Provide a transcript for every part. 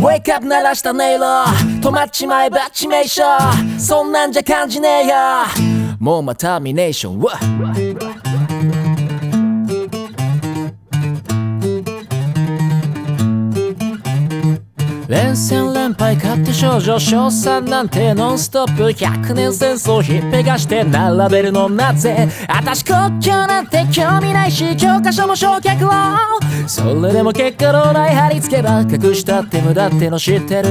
Wake up 鳴らした音色。止まっちまえば致命傷そんなんじゃ感じねえよ。もうまたミネーション。連戦連敗勝って少女賞賛なんてノンストップ100年戦争ひっぺがして並べるのなぜ？私国境なんて興味ないし教科書も焼却をそれでも結果のない貼り付けば隠したって無駄っての知ってる？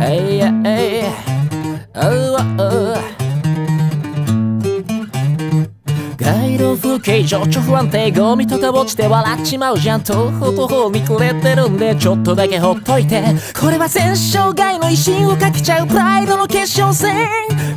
えいやえいおうおう風景情緒不安定ゴミとか落ちて笑っちまうじゃん徒歩徒歩見くれてるんでちょっとだけほっといて。これは戦勝外の威信をかけちゃうプライドの決勝戦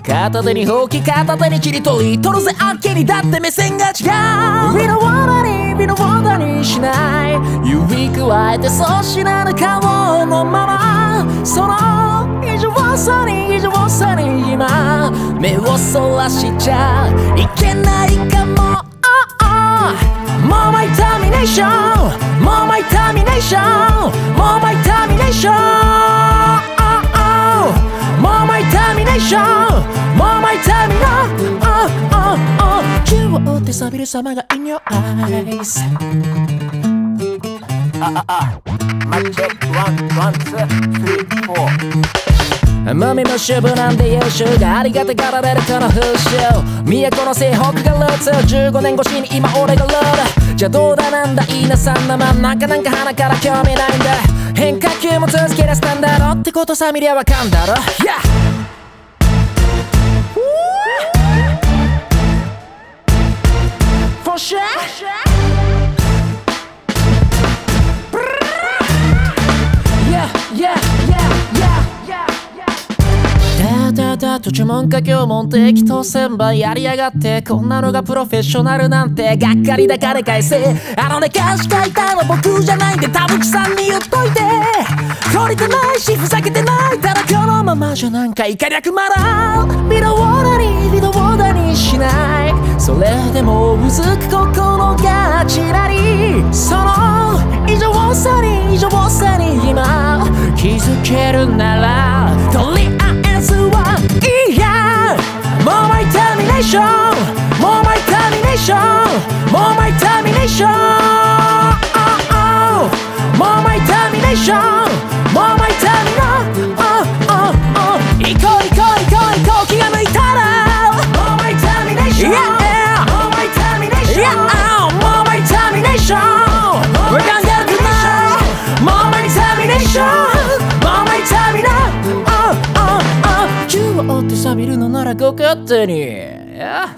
片手にほうき片手にちりとり取るぜあっけにだって目線が違う。身の罠に身の罠にしない指くわえてそうしなぬ顔のまま。その異常さに異常さに今。目をそらしちゃいけないかも。more my termination more my termination more my termination oh, oh. more my termination more my termination oh, oh, oh. you will always be the in your eyes Ah ah ah. my check one one two three ンツースリーフォー豆の主婦なんで優秀がありがたがられるこの風習。都の西北がルーツ15年越しに今俺がルール。じゃあどうだなんだいいなさんなまんなんかなんか鼻から興味ないんだ変化球も続け出したんだろってことさ見りゃわかんだろ？Yeah! For sure! Yeah, yeah, yeah, yeah, yeah. だだだ途中文化教問適当千番やりやがってこんなのがプロフェッショナルなんてがっかりだ金返せ。あのね歌詞書いたの僕じゃないんで田淵さんに言っとい。て懲りてないしふざけてない。ただこのままじゃなんかいかりゃくまらん。微動だに微動だにしない。それでもうずく心がちらり。その異常さに異常さに今気づけるならとり my termination More my termination oh, oh, oh. 行こう行こう行こう行こう気が向いたら More my termination Yeah More my termination Yeah More my termination We're gonna get tonight More my termination More my termination Oh oh oh 銃を追って錆びるのならご勝手に Yeah?